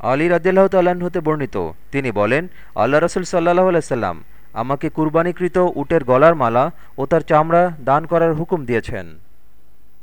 আলী রাজিয়াল্লাহ তাল্লাহ্ন হতে বর্ণিত। তিনি বলেন, আল্লাহ রসুল সাল্লাহ আলাইসাল্লাম আমাকে কুরবানিকৃত উটের গলার মালা ও তার চামড়া দান করার হুকুম দিয়েছেন।